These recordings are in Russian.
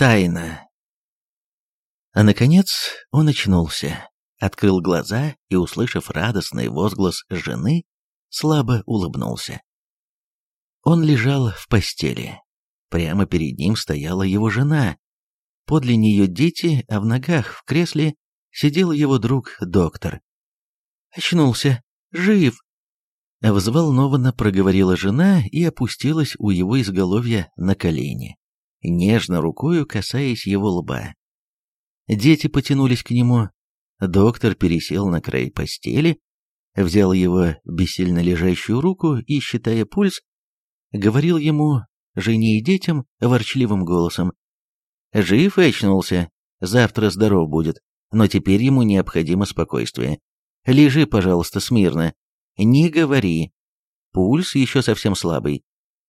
Тайна. А наконец он очнулся, открыл глаза и, услышав радостный возглас жены, слабо улыбнулся. Он лежал в постели. Прямо перед ним стояла его жена. Подле нее дети, а в ногах в кресле сидел его друг доктор. «Очнулся! Жив!» Взволнованно проговорила жена и опустилась у его изголовья на колени, нежно рукою касаясь его лба. Дети потянулись к нему. Доктор пересел на край постели, взял его бессильно лежащую руку и, считая пульс, говорил ему, жене и детям, ворчливым голосом. «Жив и очнулся, завтра здоров будет, но теперь ему необходимо спокойствие. Лежи, пожалуйста, смирно, не говори. Пульс еще совсем слабый.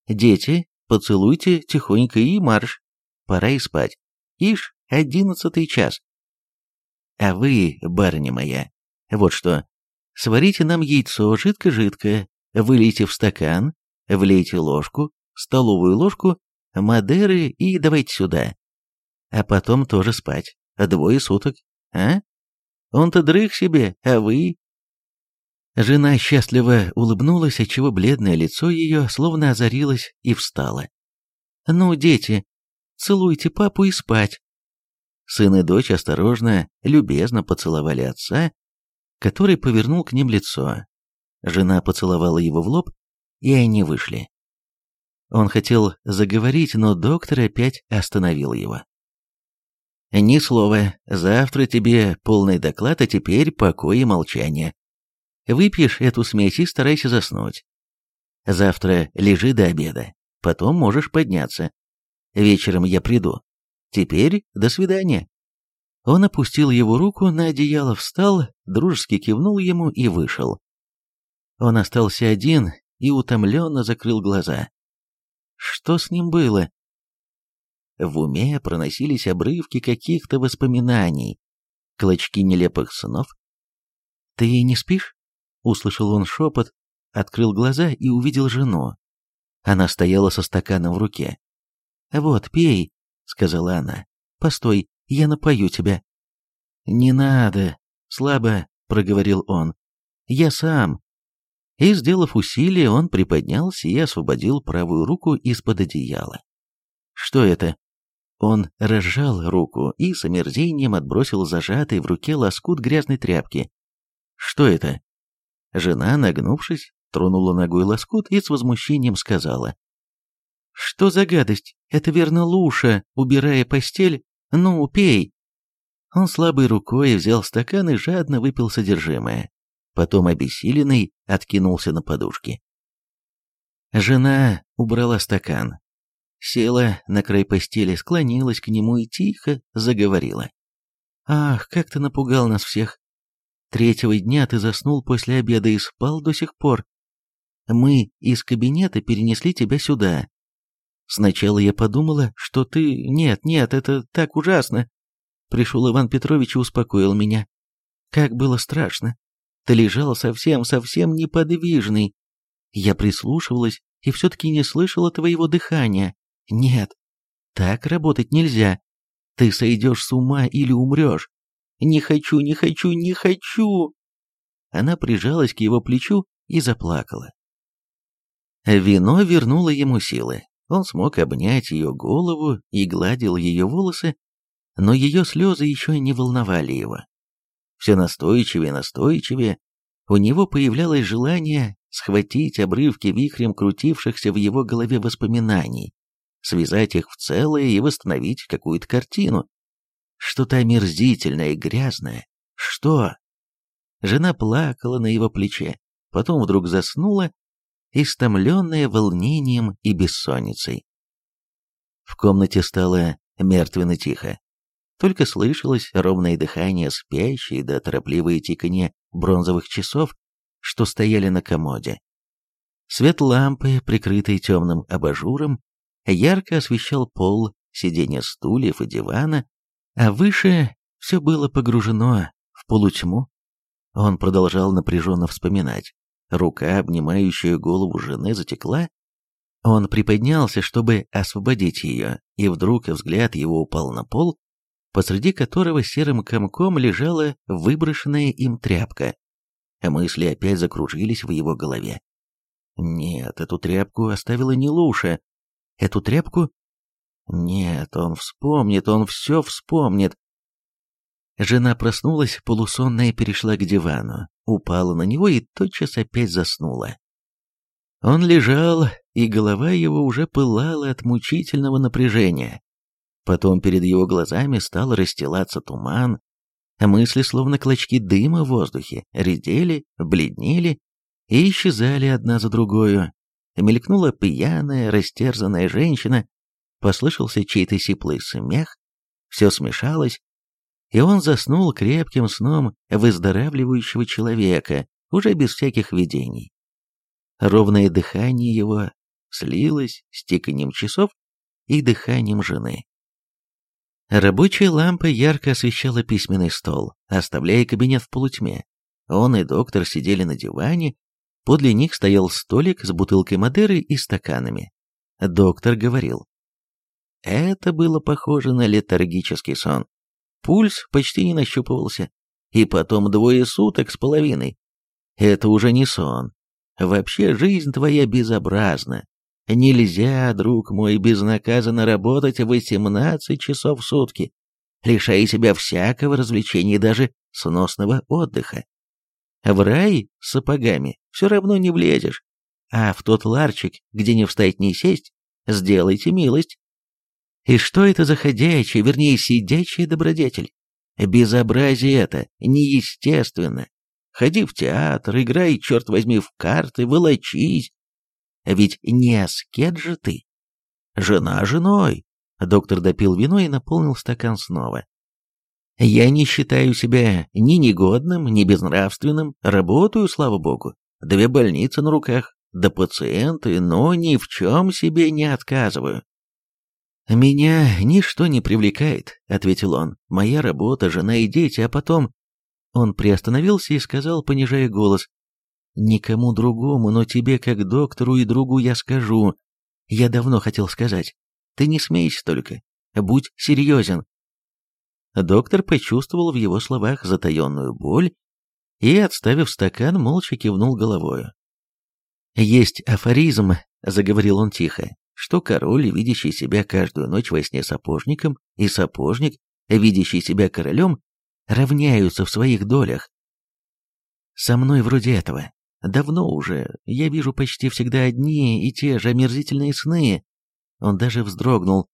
Дети, поцелуйте тихонько и марш. Пора и спать. Ишь, одиннадцатый час. А вы, барыня моя, вот что. Сварите нам яйцо жидко-жидкое, вылейте в стакан, влейте ложку, столовую ложку, Мадеры и давайте сюда. А потом тоже спать. Двое суток, а? Он-то дрых себе, а вы Жена счастливо улыбнулась, отчего бледное лицо ее словно озарилось и встало. «Ну, дети, целуйте папу и спать». Сын и дочь осторожно, любезно поцеловали отца, который повернул к ним лицо. Жена поцеловала его в лоб, и они вышли. Он хотел заговорить, но доктор опять остановил его. «Ни слова. Завтра тебе полный доклад, а теперь покой и молчание. Выпьешь эту смесь и старайся заснуть. Завтра лежи до обеда, потом можешь подняться. Вечером я приду. Теперь до свидания». Он опустил его руку на одеяло, встал, дружески кивнул ему и вышел. Он остался один и утомленно закрыл глаза. Что с ним было? В уме проносились обрывки каких-то воспоминаний, клочки нелепых снов. «Ты не спишь?» Услышал он шепот, открыл глаза и увидел жену. Она стояла со стаканом в руке. «Вот, пей», — сказала она. «Постой, я напою тебя». «Не надо», — слабо проговорил он. «Я сам». И, сделав усилие, он приподнялся и освободил правую руку из-под одеяла. «Что это?» Он разжал руку и с омерзением отбросил зажатый в руке лоскут грязной тряпки. «Что это?» Жена, нагнувшись, тронула ногой лоскут и с возмущением сказала. «Что за гадость? Это верно Луша, убирая постель. Ну, пей!» Он слабой рукой взял стакан и жадно выпил содержимое. Потом, обессиленный, откинулся на подушке. Жена убрала стакан, села на край постели, склонилась к нему и тихо заговорила. «Ах, как ты напугал нас всех! Третьего дня ты заснул после обеда и спал до сих пор. Мы из кабинета перенесли тебя сюда. Сначала я подумала, что ты... Нет, нет, это так ужасно. Пришел Иван Петрович и успокоил меня. Как было страшно. Ты лежал совсем-совсем неподвижный. Я прислушивалась и все-таки не слышала твоего дыхания. Нет, так работать нельзя. Ты сойдешь с ума или умрешь. «Не хочу, не хочу, не хочу!» Она прижалась к его плечу и заплакала. Вино вернуло ему силы. Он смог обнять ее голову и гладил ее волосы, но ее слезы еще не волновали его. Все настойчивее, настойчивее, у него появлялось желание схватить обрывки вихрем крутившихся в его голове воспоминаний, связать их в целое и восстановить какую-то картину, что-то омерзительное и грязное. Что? Жена плакала на его плече, потом вдруг заснула, истомленная волнением и бессонницей. В комнате стало мертвенно тихо. Только слышалось ровное дыхание спящей да торопливое тиканье бронзовых часов, что стояли на комоде. Свет лампы, прикрытый темным абажуром, ярко освещал пол, сиденья стульев и дивана, а выше все было погружено в полутьму. Он продолжал напряженно вспоминать. Рука, обнимающая голову жены, затекла. Он приподнялся, чтобы освободить ее, и вдруг взгляд его упал на пол, посреди которого серым комком лежала выброшенная им тряпка. Мысли опять закружились в его голове. Нет, эту тряпку оставила не Луша. Эту тряпку... Нет, он вспомнит, он все вспомнит. Жена проснулась, полусонная перешла к дивану, упала на него и тотчас опять заснула. Он лежал, и голова его уже пылала от мучительного напряжения. Потом перед его глазами стал расстилаться туман, а мысли, словно клочки дыма в воздухе, редели, бледнели и исчезали одна за другой. Мелькнула пьяная, растерзанная женщина, послышался чей-то сиплый смех, все смешалось, и он заснул крепким сном выздоравливающего человека, уже без всяких видений. Ровное дыхание его слилось с тиканием часов и дыханием жены. Рабочая лампа ярко освещала письменный стол, оставляя кабинет в полутьме. Он и доктор сидели на диване, подле них стоял столик с бутылкой Мадеры и стаканами. Доктор говорил. Это было похоже на летаргический сон. Пульс почти не нащупывался. И потом двое суток с половиной. Это уже не сон, Вообще жизнь твоя безобразна. Нельзя, друг мой, безнаказанно работать 18 часов в сутки, лишая себя всякого развлечения и даже сносного отдыха. В рай с сапогами все равно не влезешь, а в тот ларчик, где не встать ни сесть, сделайте милость. И что это за ходячий, вернее, сидячий добродетель? Безобразие это, неестественно, Ходи в театр, играй, черт возьми, в карты, волочись. Ведь не аскет же ты. Жена женой. Доктор допил вино и наполнил стакан снова. Я не считаю себя ни негодным, ни безнравственным, работаю, слава богу. Две больницы на руках, да пациенты, но ни в чем себе не отказываю. «Меня ничто не привлекает», — ответил он. «Моя работа, жена и дети, а потом он приостановился и сказал, понижая голос, «Никому другому, но тебе, как доктору и другу, я скажу. Я давно хотел сказать. Ты не смейся только. Будь серьезен». Доктор почувствовал в его словах затаенную боль и, отставив стакан, молча кивнул головою. «Есть афоризм», — заговорил он тихо, что король, видящий себя каждую ночь во сне сапожником, и сапожник, видящий себя королем, равняются в своих долях. Со мной вроде этого. Давно уже. Я вижу почти всегда одни и те же омерзительные сны. Он даже вздрогнул.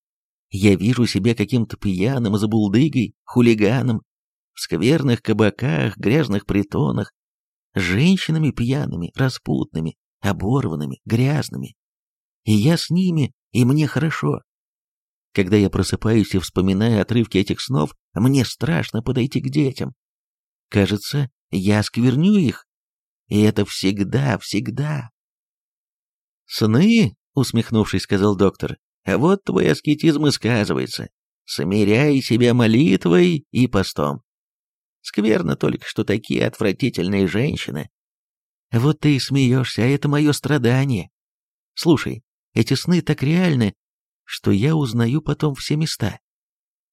Я вижу себя каким-то пьяным, забулдыгой, хулиганом, в скверных кабаках, грязных притонах, женщинами пьяными, распутными, оборванными, грязными. И я с ними, и мне хорошо. Когда я просыпаюсь и вспоминаю отрывки этих снов, мне страшно подойти к детям. Кажется, я скверню их. И это всегда, всегда. «Сны?» — усмехнувшись, сказал доктор. «А вот твой аскетизм и сказывается. Смиряй себя молитвой и постом. Скверно только, что такие отвратительные женщины. Вот ты и смеешься, а это мое страдание. Слушай, эти сны так реальны, что я узнаю потом все места.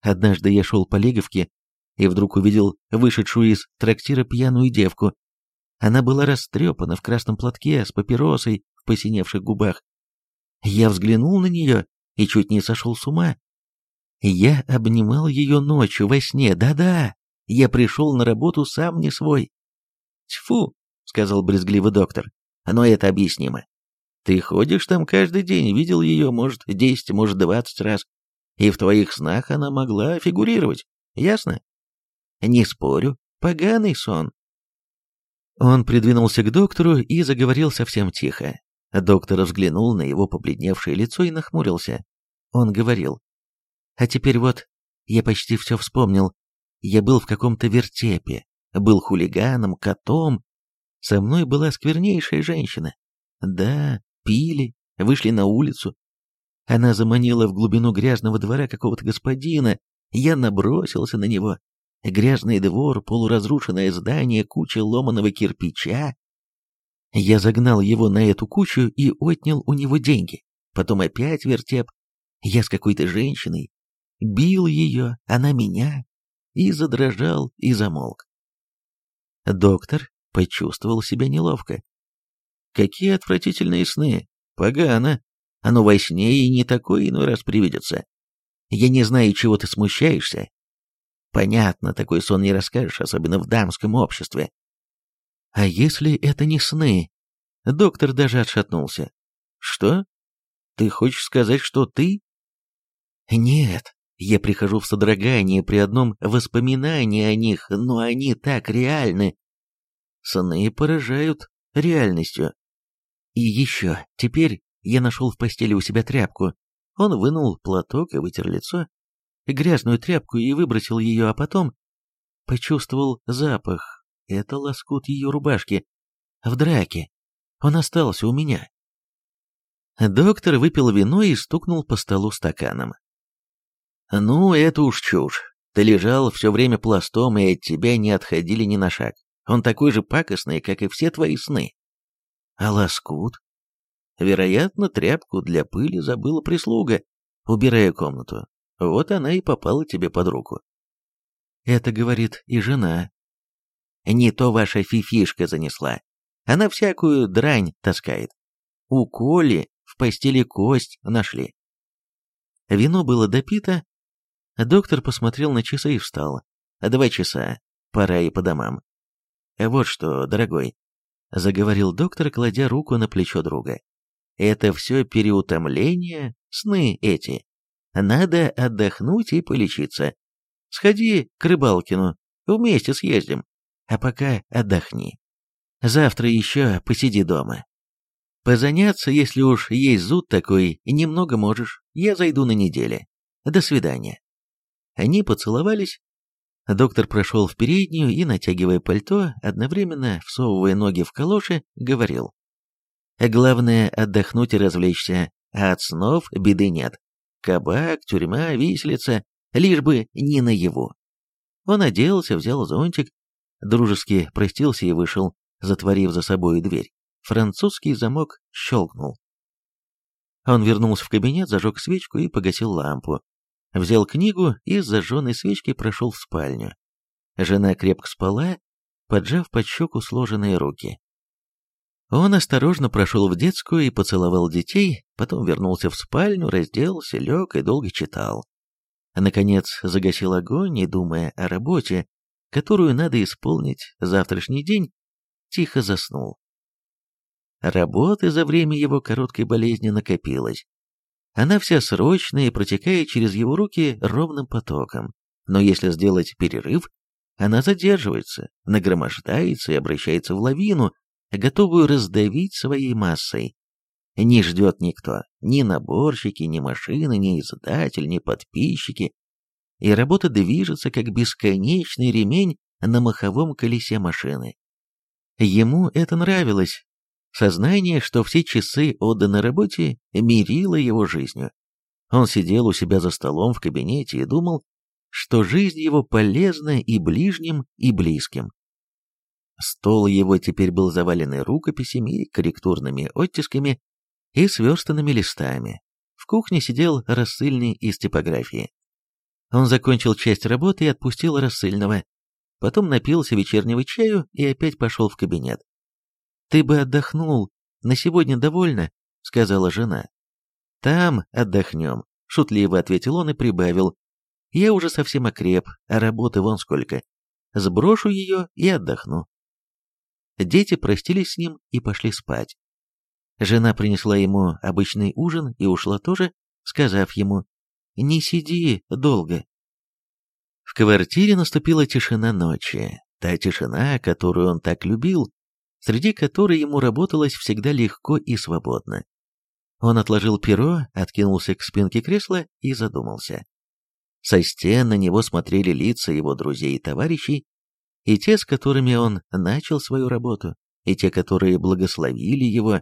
Однажды я шел по Леговке и вдруг увидел вышедшую из трактира пьяную девку. Она была растрепана в красном платке с папиросой в посиневших губах. Я взглянул на нее и чуть не сошел с ума. Я обнимал ее ночью во сне, да-да, я пришел на работу сам не свой. «Тьфу», — сказал брезгливо доктор, — «но это объяснимо. Ты ходишь там каждый день, видел ее, может, десять, может, двадцать раз, и в твоих снах она могла фигурировать, ясно? Не спорю, поганый сон. Он придвинулся к доктору и заговорил совсем тихо. Доктор взглянул на его побледневшее лицо и нахмурился. Он говорил, «А теперь вот, я почти все вспомнил. Я был в каком-то вертепе, был хулиганом, котом. Со мной была сквернейшая женщина. Да, пили, вышли на улицу. Она заманила в глубину грязного двора какого-то господина, я набросился на него. Грязный двор, полуразрушенное здание, куча ломаного кирпича. Я загнал его на эту кучу и отнял у него деньги. потом опять вертеп. Я с какой-то женщиной. Бил ее, она меня. И задрожал, и замолк. Доктор почувствовал себя неловко. Какие отвратительные сны. Погано. Оно во сне и не такое иной раз привидится. Я не знаю, чего ты смущаешься. Понятно, такой сон не расскажешь, особенно в дамском обществе. А если это не сны? Доктор даже отшатнулся. Что? Ты хочешь сказать, что ты? Нет, я прихожу в содрогание при одном воспоминании о них, но они так реальны. Сны поражают реальностью. И еще, теперь я нашел в постели у себя тряпку. Он вынул платок и вытер лицо, грязную тряпку и выбросил ее, а потом почувствовал запах. Это лоскут ее рубашки. В драке. Он остался у меня. Доктор выпил вино и стукнул по столу стаканом. «Ну, это уж чушь. Ты лежал все время пластом, и от тебя не отходили ни на шаг. Он такой же пакостный, как и все твои сны. А лоскут? Вероятно, тряпку для пыли забыла прислуга, убирая комнату. Вот она и попала тебе под руку. Это говорит и жена. Не то ваша фифишка занесла. Она всякую дрань таскает. У Коли в постели кость нашли. Вино было допито. Доктор посмотрел на часы и встал. Два часа. Пора и по домам. Вот что, дорогой, заговорил доктор, кладя руку на плечо друга. Это все переутомление, сны эти. Надо отдохнуть и полечиться. Сходи к Рыбалкину, вместе съездим. А пока отдохни. Завтра еще посиди дома. Позаняться, если уж есть зуд такой, немного можешь. Я зайду на неделе. До свидания. Они поцеловались. Доктор прошел в переднюю и, натягивая пальто, одновременно всовывая ноги в калоши, говорил. Главное отдохнуть и развлечься, а от снов беды нет. Кабак, тюрьма, виселица, лишь бы не наяву. Он оделся, взял зонтик, дружески простился и вышел, затворив за собой дверь. Французский замок щелкнул. Он вернулся в кабинет, зажег свечку и погасил лампу. Взял книгу и с зажженной свечкой прошел в спальню. Жена крепко спала, поджав под щеку сложенные руки. Он осторожно прошел в детскую и поцеловал детей, потом вернулся в спальню, разделся, лег и долго читал. Наконец загасил огонь, не думая о работе, которую надо исполнить завтрашний день, тихо заснул. Работы за время его короткой болезни накопилось. Она вся срочная и протекает через его руки ровным потоком. Но если сделать перерыв, она задерживается, нагромождается и обращается в лавину, готовую раздавить своей массой. Не ждет никто, ни наборщики, ни машины, ни издатель, ни подписчики. И работа движется, как бесконечный ремень на маховом колесе машины. Ему это нравилось. Сознание, что все часы отданы работе, мирило его жизнью. Он сидел у себя за столом в кабинете и думал, что жизнь его полезна и ближним, и близким. Стол его теперь был завален рукописями, корректурными оттисками и сверстанными листами. В кухне сидел рассыльный из типографии. Он закончил часть работы и отпустил рассыльного. Потом напился вечернего чаю и опять пошел в кабинет. «Ты бы отдохнул, на сегодня довольно», — сказала жена. «Там отдохнем», — шутливо ответил он и прибавил. «Я уже совсем окреп, а работы вон сколько. Сброшу ее и отдохну». Дети простились с ним и пошли спать. Жена принесла ему обычный ужин и ушла тоже, сказав ему «Не сиди долго». В квартире наступила тишина ночи, та тишина, которую он так любил, среди которой ему работалось всегда легко и свободно. Он отложил перо, откинулся к спинке кресла и задумался. Со стен на него смотрели лица его друзей и товарищей, и те, с которыми он начал свою работу, и те, которые благословили его,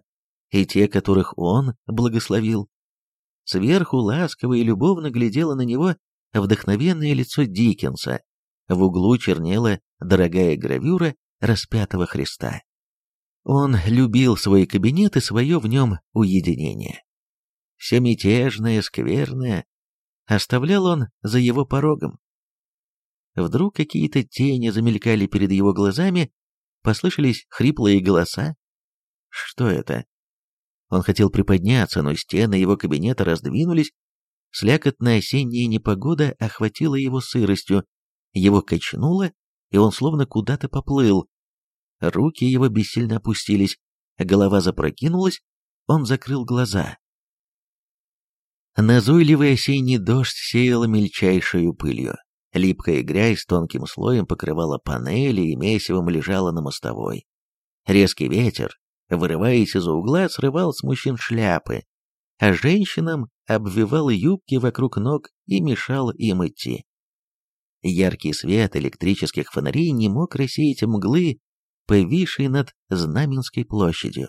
и те, которых он благословил. Сверху ласково и любовно глядело на него вдохновенное лицо Диккенса, в углу чернела дорогая гравюра распятого Христа. Он любил свой кабинет и свое в нем уединение. все мятежное, скверное, оставлял он за его порогом. Вдруг какие-то тени замелькали перед его глазами, послышались хриплые голоса. Что это? Он хотел приподняться, но стены его кабинета раздвинулись, слякотная осенняя непогода охватила его сыростью, его качнуло, и он словно куда-то поплыл. Руки его бессильно опустились, голова запрокинулась, он закрыл глаза. Назойливый осенний дождь сеял мельчайшую пылью. Липкая грязь тонким слоем покрывала панели и месивом лежала на мостовой. Резкий ветер, вырываясь из угла, срывал с мужчин шляпы, а женщинам обвивал юбки вокруг ног и мешал им идти. Яркий свет электрических фонарей не мог рассеять мглы, повисшей над Знаменской площадью.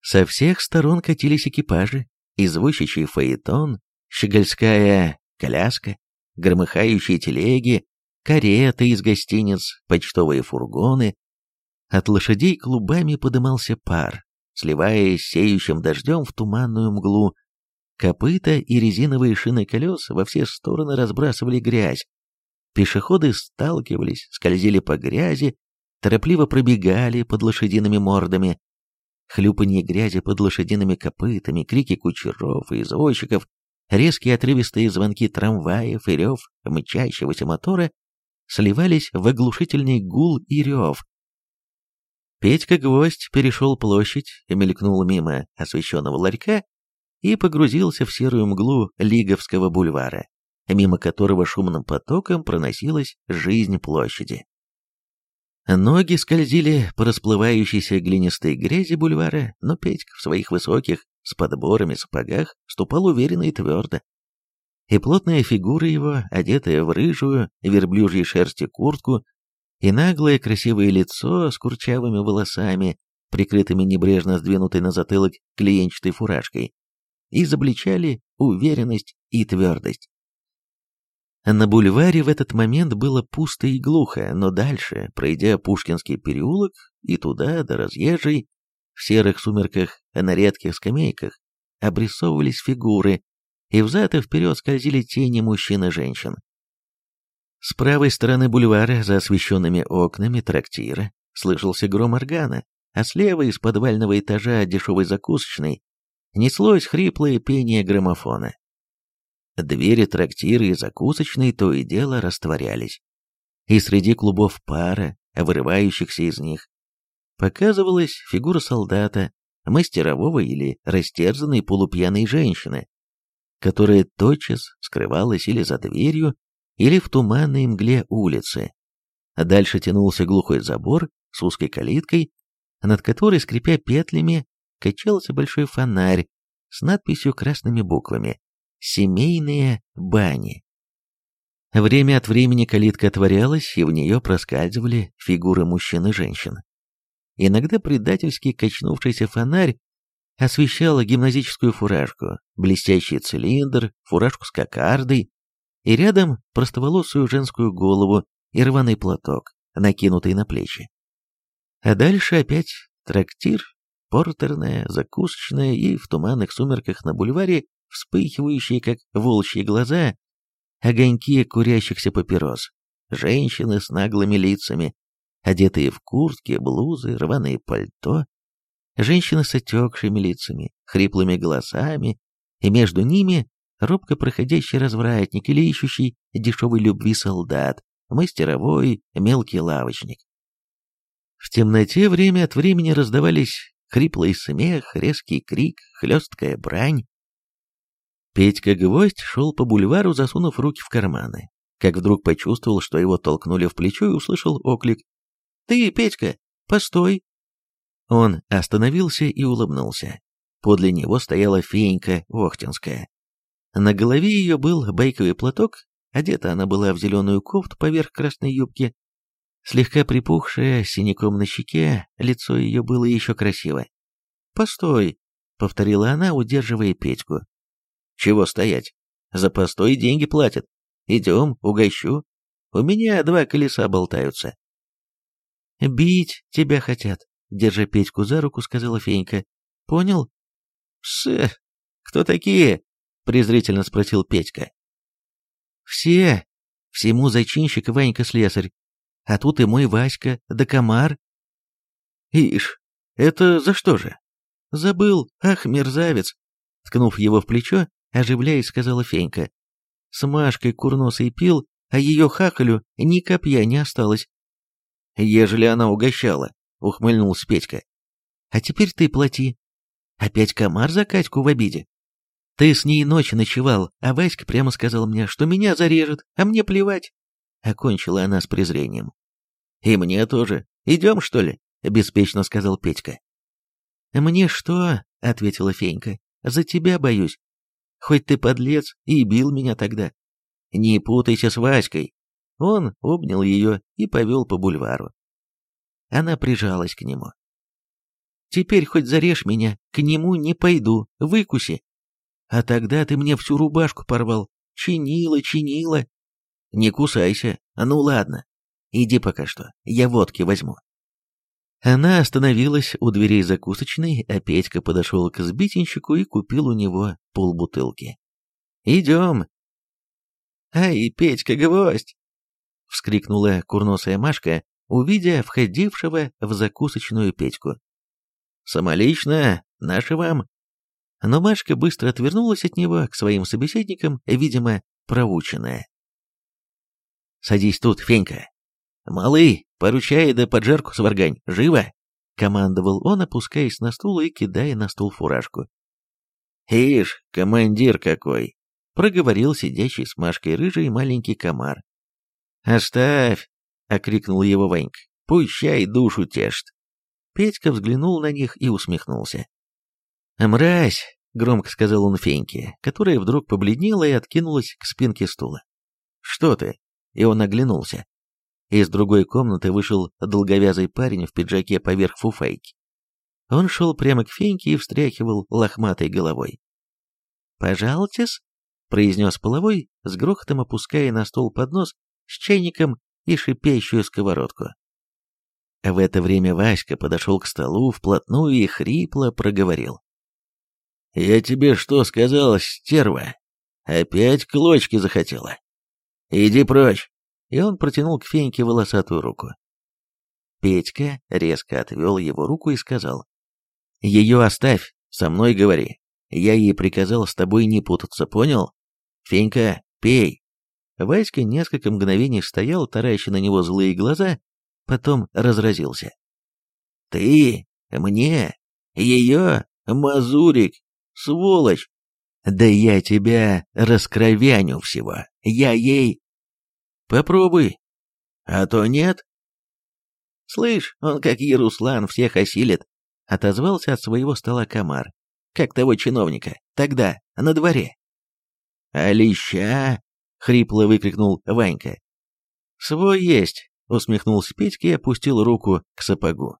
Со всех сторон катились экипажи, извозчичий фаэтон, щегольская коляска, громыхающие телеги, кареты из гостиниц, почтовые фургоны. От лошадей клубами подымался пар, сливаясь сеющим дождем в туманную мглу. Копыта и резиновые шины колес во все стороны разбрасывали грязь. Пешеходы сталкивались, скользили по грязи, торопливо пробегали под лошадиными мордами. Хлюпанье грязи под лошадиными копытами, крики кучеров и извозчиков Резкие отрывистые звонки трамваев и рев мчащегося мотора сливались в оглушительный гул и рев. Петька-гвоздь перешел площадь, мелькнул мимо освещенного ларька и погрузился в серую мглу Лиговского бульвара, мимо которого шумным потоком проносилась жизнь площади. Ноги скользили по расплывающейся глинистой грязи бульвара, но Петька в своих высоких, с подборами сапогах ступал уверенно и твердо. И плотная фигура его, одетая в рыжую, верблюжьей шерсти куртку, и наглое красивое лицо с курчавыми волосами, прикрытыми небрежно сдвинутой на затылок клиенчатой фуражкой, изобличали уверенность и твердость. На бульваре в этот момент было пусто и глухо, но дальше, пройдя Пушкинский переулок и туда, до разъезжей, в серых сумерках, а на редких скамейках обрисовывались фигуры, и взад и вперед скользили тени мужчин и женщин. С правой стороны бульвара, за освещенными окнами трактира, слышался гром органа, а слева из подвального этажа дешевой закусочной неслось хриплое пение граммофона. Двери трактира и закусочной то и дело растворялись. И среди клубов пара, вырывающихся из них, показывалась фигура солдата, мастерового или растерзанной полупьяной женщины, которая тотчас скрывалась или за дверью, или в туманной мгле улицы. Дальше тянулся глухой забор с узкой калиткой, над которой, скрипя петлями, качался большой фонарь с надписью красными буквами «Семейные бани». Время от времени калитка отворялась, и в нее проскальзывали фигуры мужчин и женщин. Иногда предательски качнувшийся фонарь освещал гимназическую фуражку, блестящий цилиндр, фуражку с кокардой, и рядом простоволосую женскую голову и рваный платок, накинутый на плечи. А дальше опять трактир, портерная, закусочная и в туманных сумерках на бульваре вспыхивающие, как волчьи глаза, огоньки курящихся папирос, женщины с наглыми лицами, одетые в куртки, блузы, рваные пальто, женщины с отекшими лицами, хриплыми голосами, и между ними робко проходящий развратник или ищущий дешевой любви солдат, мастеровой, мелкий лавочник. В темноте время от времени раздавались хриплый смех, резкий крик, хлесткая брань. Петька-гвоздь шел по бульвару, засунув руки в карманы, как вдруг почувствовал, что его толкнули в плечо и услышал оклик «Ты, Петька, постой!» Он остановился и улыбнулся. Подле него стояла фенька Охтинская. На голове ее был байковый платок, одета она была в зеленую кофту поверх красной юбки. Слегка припухшая, синяком на щеке, лицо ее было еще красиво. «Постой!» — повторила она, удерживая Петьку. «Чего стоять? За постой деньги платят. Идем, угощу. У меня два колеса болтаются». «Бить тебя хотят», — держа Петьку за руку, сказала Фенька. «Понял?» «Псы! «Кто такие?» — презрительно спросил Петька. «Все. Всему зачинщик Ванька-слесарь. А тут и мой Васька, да комар». «Ишь, это за что же?» «Забыл, ах, мерзавец!» Ткнув его в плечо, оживляясь, сказала Фенька. С Машкой курносой пил, а ее хахалю ни копья не осталось. «Ежели она угощала», — ухмыльнулся Петька. «А теперь ты плати. Опять комар за Катьку в обиде. Ты с ней ночь ночевал, а Васька прямо сказал мне, что меня зарежет, а мне плевать». Окончила она с презрением. «И мне тоже. Идем, что ли?» — беспечно сказал Петька. «Мне что?» — ответила Фенька. «За тебя боюсь. Хоть ты подлец и бил меня тогда. Не путайся с Васькой». Он обнял ее и повел по бульвару. Она прижалась к нему. «Теперь хоть зарежь меня, к нему не пойду, выкуси. А тогда ты мне всю рубашку порвал, чинила, чинила. Не кусайся, ну ладно, иди пока что, я водки возьму». Она остановилась у дверей закусочной, а Петька подошел к сбитенщику и купил у него полбутылки. «Идем!» «Ай, Петька, гвоздь!» — вскрикнула курносая Машка, увидя входившего в закусочную Петьку. «Самолично, наши вам!» Но Машка быстро отвернулась от него к своим собеседникам, видимо, проученная. «Садись тут, Фенька!» «Малый, поручай да поджарку сваргань, живо!» — командовал он, опускаясь на стул и кидая на стул фуражку. «Ишь, командир какой!» — проговорил сидящий с Машкой рыжий маленький комар. «Оставь!» — окрикнул его Ванька. «Пущай душу тешит!» Петька взглянул на них и усмехнулся. «Мразь!» — громко сказал он Феньке, которая вдруг побледнела и откинулась к спинке стула. «Что ты?» — и он оглянулся. Из другой комнаты вышел долговязый парень в пиджаке поверх фуфайки. Он шел прямо к Феньке и встряхивал лохматой головой. «Пожалуйтесь», — произнес половой, с грохотом опуская на стол поднос с чайником и шипящую сковородку. В это время Васька подошел к столу вплотную и хрипло проговорил. «Я тебе что сказал, стерва? Опять клочки захотела? Иди прочь!» И он протянул к Феньке волосатую руку. Петька резко отвел его руку и сказал, «Ее оставь, со мной говори. Я ей приказал с тобой не путаться, понял? Фенька, пей!» Васька несколько мгновений стоял, тараща на него злые глаза, потом разразился. «Ты? Мне? Ее? Мазурик? Сволочь! Да я тебя раскровяню всего! Я ей...» Попробуй. А то нет. Слышь, он как Яруслан всех осилит, отозвался от своего стола комар, как того чиновника, тогда, на дворе. А леща? хрипло выкрикнул Ванька. Свой есть, усмехнулся Петька и опустил руку к сапогу.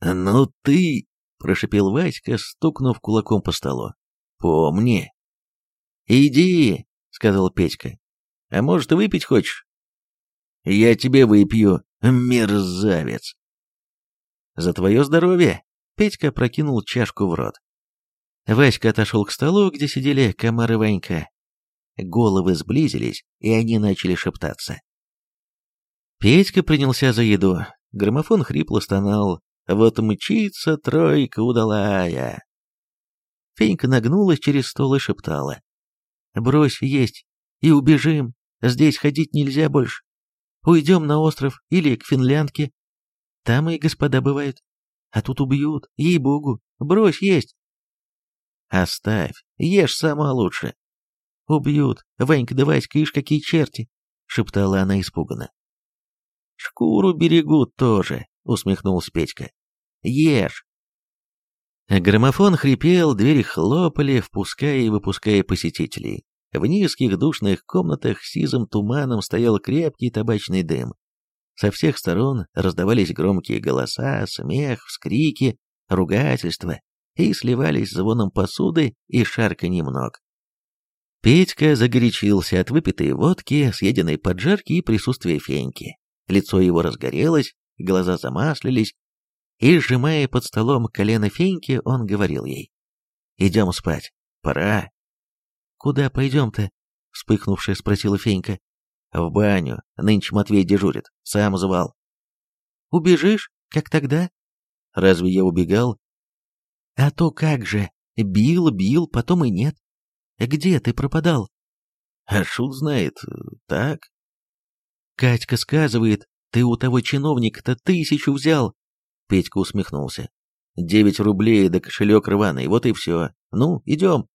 «Ну ты!» — прошипел Васька, стукнув кулаком по столу. «Помни!» «Иди!» — сказал Петька. А может, выпить хочешь? Я тебе выпью, мерзавец. За твое здоровье. Петька прокинул чашку в рот. Васька отошел к столу, где сидели комары Ванька. Головы сблизились, и они начали шептаться. Петька принялся за еду. Граммофон хрипло стонал. «Вот мчится тройка удалая!» Фенька нагнулась через стол и шептала. «Брось есть и убежим!» Здесь ходить нельзя больше. Уйдем на остров или к финляндке. Там и господа бывают. А тут убьют, ей-богу. Брось есть. Оставь, ешь сама лучше. Убьют. Ванька да Васька, какие черти, шептала она испуганно. Шкуру берегут тоже, усмехнулся Петька. Ешь. Граммофон хрипел, двери хлопали, впуская и выпуская посетителей. В низких душных комнатах сизым туманом стоял крепкий табачный дым. Со всех сторон раздавались громкие голоса, смех, вскрики, ругательства и сливались звоном посуды и шарканьем ног. Петька загорячился от выпитой водки, съеденной поджарки и присутствия Феньки. Лицо его разгорелось, глаза замаслились, и, сжимая под столом колено Феньки, он говорил ей, «Идем спать, пора. Куда пойдем-то? Вспыхнувшая спросила Фенька. В баню. Нынче Матвей дежурит. Сам звал. Убежишь, как тогда? Разве я убегал? А то как же. Бил, бил, потом и нет. Где ты пропадал? А шут знает. Так. Катька сказывает, ты у того чиновника-то тысячу взял. Петька усмехнулся. Девять рублей да кошелек рваный, вот и все. Ну, идем.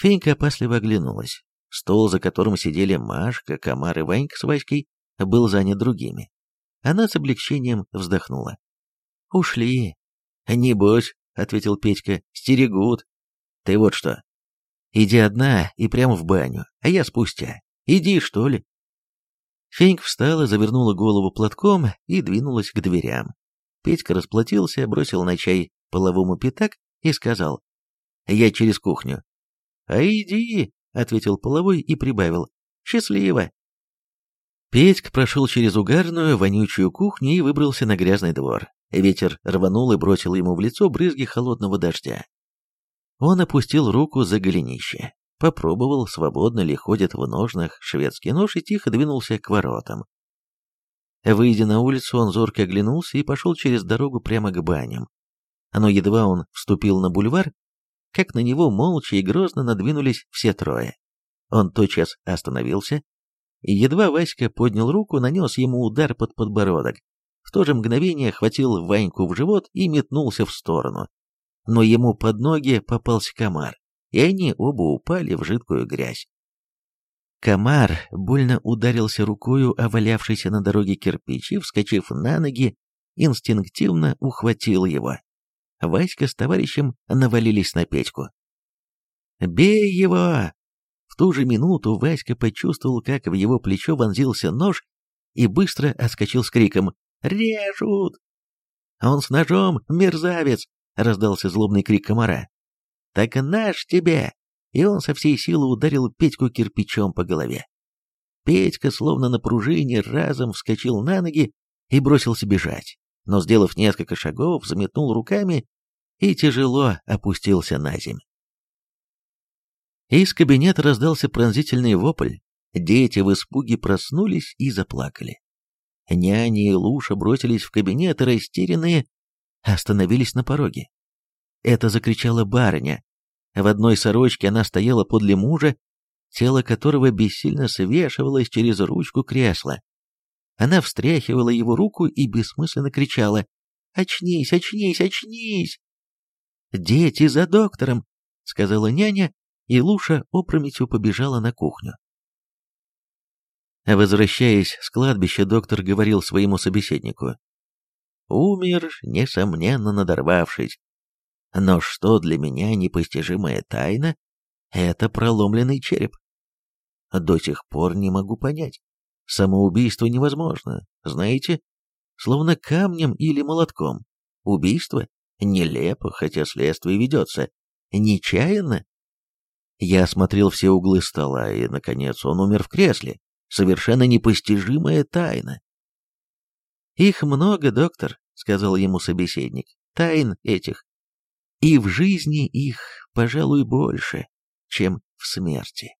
Фенька опасливо оглянулась. Стол, за которым сидели Машка, Комар и Ванька с Васькой, был занят другими. Она с облегчением вздохнула. «Ушли». «Небось», — ответил Петька, — «стерегут». «Ты вот что, иди одна и прямо в баню, а я спустя. Иди, что ли». Фенька встала, завернула голову платком и двинулась к дверям. Петька расплатился, бросил на чай половому пятак и сказал, «Я через кухню». «А иди», — ответил половой и прибавил, «счастливо». Петька прошел через угарную, вонючую кухню и выбрался на грязный двор. Ветер рванул и бросил ему в лицо брызги холодного дождя. Он опустил руку за голенище, попробовал, свободно ли ходит в ножнах шведский нож и тихо двинулся к воротам. Выйдя на улицу, он зорко оглянулся и пошел через дорогу прямо к баням. Но едва он вступил на бульвар, как на него молча и грозно надвинулись все трое. Он тотчас остановился, и едва Васька поднял руку, нанес ему удар под подбородок. В то же мгновение хватил Ваньку в живот и метнулся в сторону. Но ему под ноги попался комар, и они оба упали в жидкую грязь. Комар больно ударился рукою о валявшийся на дороге кирпич и, вскочив на ноги, инстинктивно ухватил его. Васька с товарищем навалились на Петьку. «Бей его!» В ту же минуту Васька почувствовал, как в его плечо вонзился нож и быстро отскочил с криком «Режут!» «А он с ножом, мерзавец!» — раздался злобный крик комара. «Так наш тебе!» и он со всей силы ударил Петьку кирпичом по голове. Петька, словно на пружине, разом вскочил на ноги и бросился бежать, но, сделав несколько шагов, заметнул руками и тяжело опустился на землю. Из кабинета раздался пронзительный вопль. Дети в испуге проснулись и заплакали. Няня и Луша бросились в кабинет и растерянные остановились на пороге. Это закричала барыня, в одной сорочке она стояла подле мужа, тело которого бессильно свешивалось через ручку кресла. Она встряхивала его руку и бессмысленно кричала «Очнись, очнись, очнись!» «Дети за доктором!» — сказала няня, и Луша опрометью побежала на кухню. Возвращаясь с кладбища, доктор говорил своему собеседнику. «Умер, несомненно, надорвавшись. Но что для меня непостижимая тайна, это проломленный череп. До сих пор не могу понять. Самоубийство невозможно, знаете, словно камнем или молотком. Убийство нелепо, хотя следствие ведется. Нечаянно? Я осмотрел все углы стола, и, наконец, он умер в кресле. Совершенно непостижимая тайна. «Их много, доктор», — сказал ему собеседник. «Тайн этих. И в жизни их, пожалуй, больше, чем в смерти.